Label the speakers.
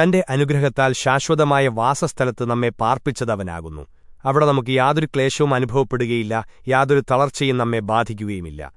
Speaker 1: തന്റെ അനുഗ്രഹത്താൽ ശാശ്വതമായ വാസസ്ഥലത്ത് നമ്മെ പാർപ്പിച്ചതവനാകുന്നു. അവിടെ നമുക്ക് യാതൊരു ക്ലേശവും അനുഭവപ്പെടുകയില്ല യാതൊരു തളർച്ചയും നമ്മെ ബാധിക്കുകയുമില്ല.